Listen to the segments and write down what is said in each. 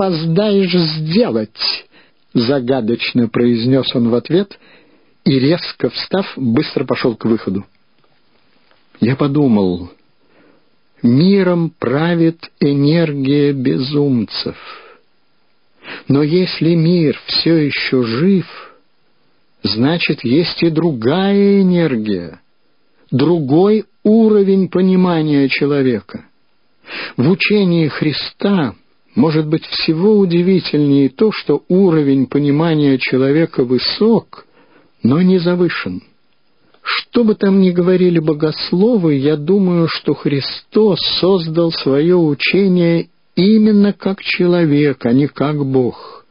опоздаешь сделать?» — загадочно произнес он в ответ и, резко встав, быстро пошел к выходу. Я подумал, миром правит энергия безумцев. Но если мир все еще жив, значит, есть и другая энергия, другой уровень понимания человека. В учении Христа может быть всего удивительнее то, что уровень понимания человека высок, но не завышен. Что бы там ни говорили богословы, я думаю, что Христос создал свое учение именно как человек, а не как Бог.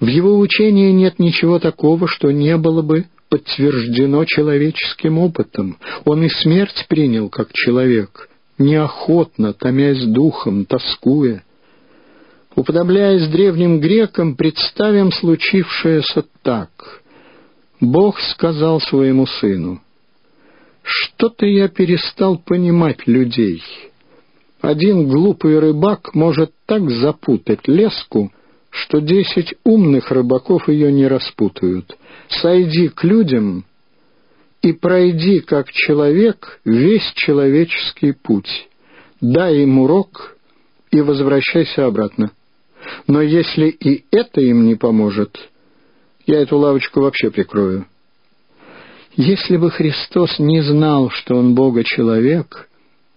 В его учении нет ничего такого, что не было бы подтверждено человеческим опытом. Он и смерть принял как человек, неохотно, томясь духом, тоскуя. Уподобляясь древним грекам, представим случившееся так. Бог сказал своему сыну, «Что-то я перестал понимать людей. Один глупый рыбак может так запутать леску, что десять умных рыбаков ее не распутают. Сойди к людям и пройди, как человек, весь человеческий путь. Дай им урок и возвращайся обратно. Но если и это им не поможет, я эту лавочку вообще прикрою. Если бы Христос не знал, что Он Бога-человек,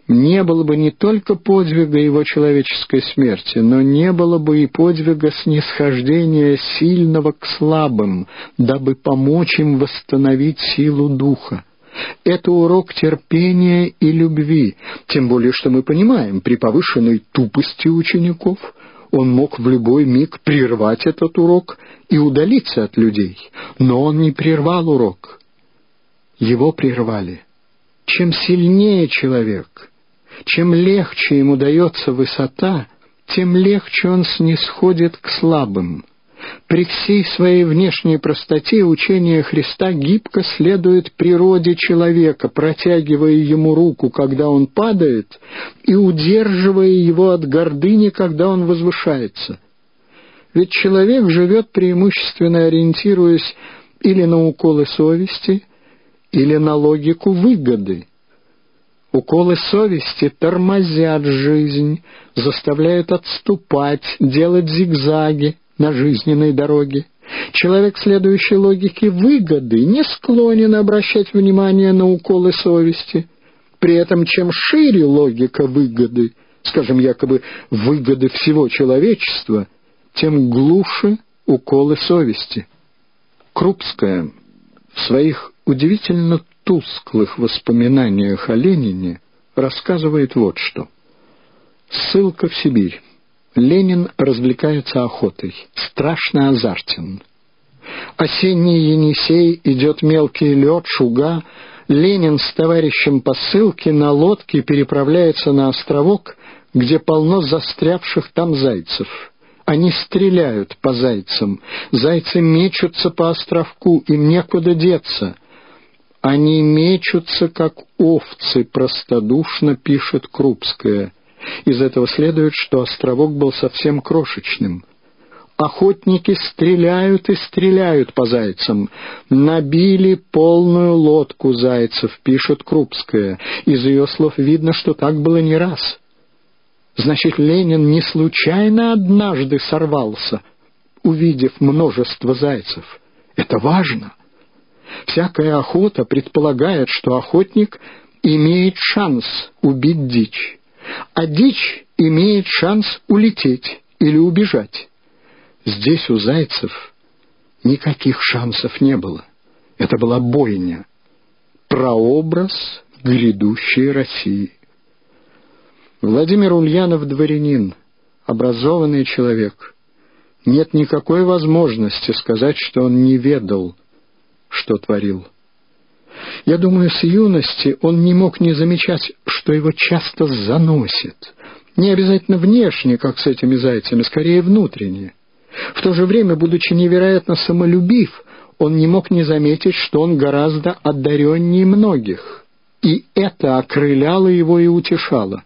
не было бы не только подвига Его человеческой смерти, но не было бы и подвига снисхождения сильного к слабым, дабы помочь им восстановить силу духа. Это урок терпения и любви, тем более что мы понимаем, при повышенной тупости учеников он мог в любой миг прервать этот урок и удалиться от людей, но он не прервал урок. Его прервали. Чем сильнее человек, чем легче ему дается высота, тем легче он снисходит к слабым — при всей своей внешней простоте учение Христа гибко следует природе человека, протягивая ему руку, когда он падает, и удерживая его от гордыни, когда он возвышается. Ведь человек живет преимущественно ориентируясь или на уколы совести, или на логику выгоды. Уколы совести тормозят жизнь, заставляют отступать, делать зигзаги, на жизненной дороге. Человек, следующей логике выгоды, не склонен обращать внимание на уколы совести. При этом, чем шире логика выгоды, скажем, якобы выгоды всего человечества, тем глуше уколы совести. Крупская в своих удивительно тусклых воспоминаниях о Ленине рассказывает вот что. Ссылка в Сибирь. Ленин развлекается охотой, страшно азартен. Осенний Енисей идет мелкий лед, шуга. Ленин с товарищем по ссылке на лодке переправляется на островок, где полно застрявших там зайцев. Они стреляют по зайцам, зайцы мечутся по островку, им некуда деться. Они мечутся, как овцы, простодушно пишет Крупская. Из этого следует, что островок был совсем крошечным. Охотники стреляют и стреляют по зайцам. Набили полную лодку зайцев, пишет Крупская. Из ее слов видно, что так было не раз. Значит, Ленин не случайно однажды сорвался, увидев множество зайцев. Это важно. Всякая охота предполагает, что охотник имеет шанс убить дичь а дичь имеет шанс улететь или убежать. Здесь у зайцев никаких шансов не было. Это была бойня, прообраз грядущей России. Владимир Ульянов дворянин, образованный человек. Нет никакой возможности сказать, что он не ведал, что творил. Я думаю, с юности он не мог не замечать, что его часто заносит. Не обязательно внешне, как с этими зайцами, скорее внутренне. В то же время, будучи невероятно самолюбив, он не мог не заметить, что он гораздо одареннее многих. И это окрыляло его и утешало.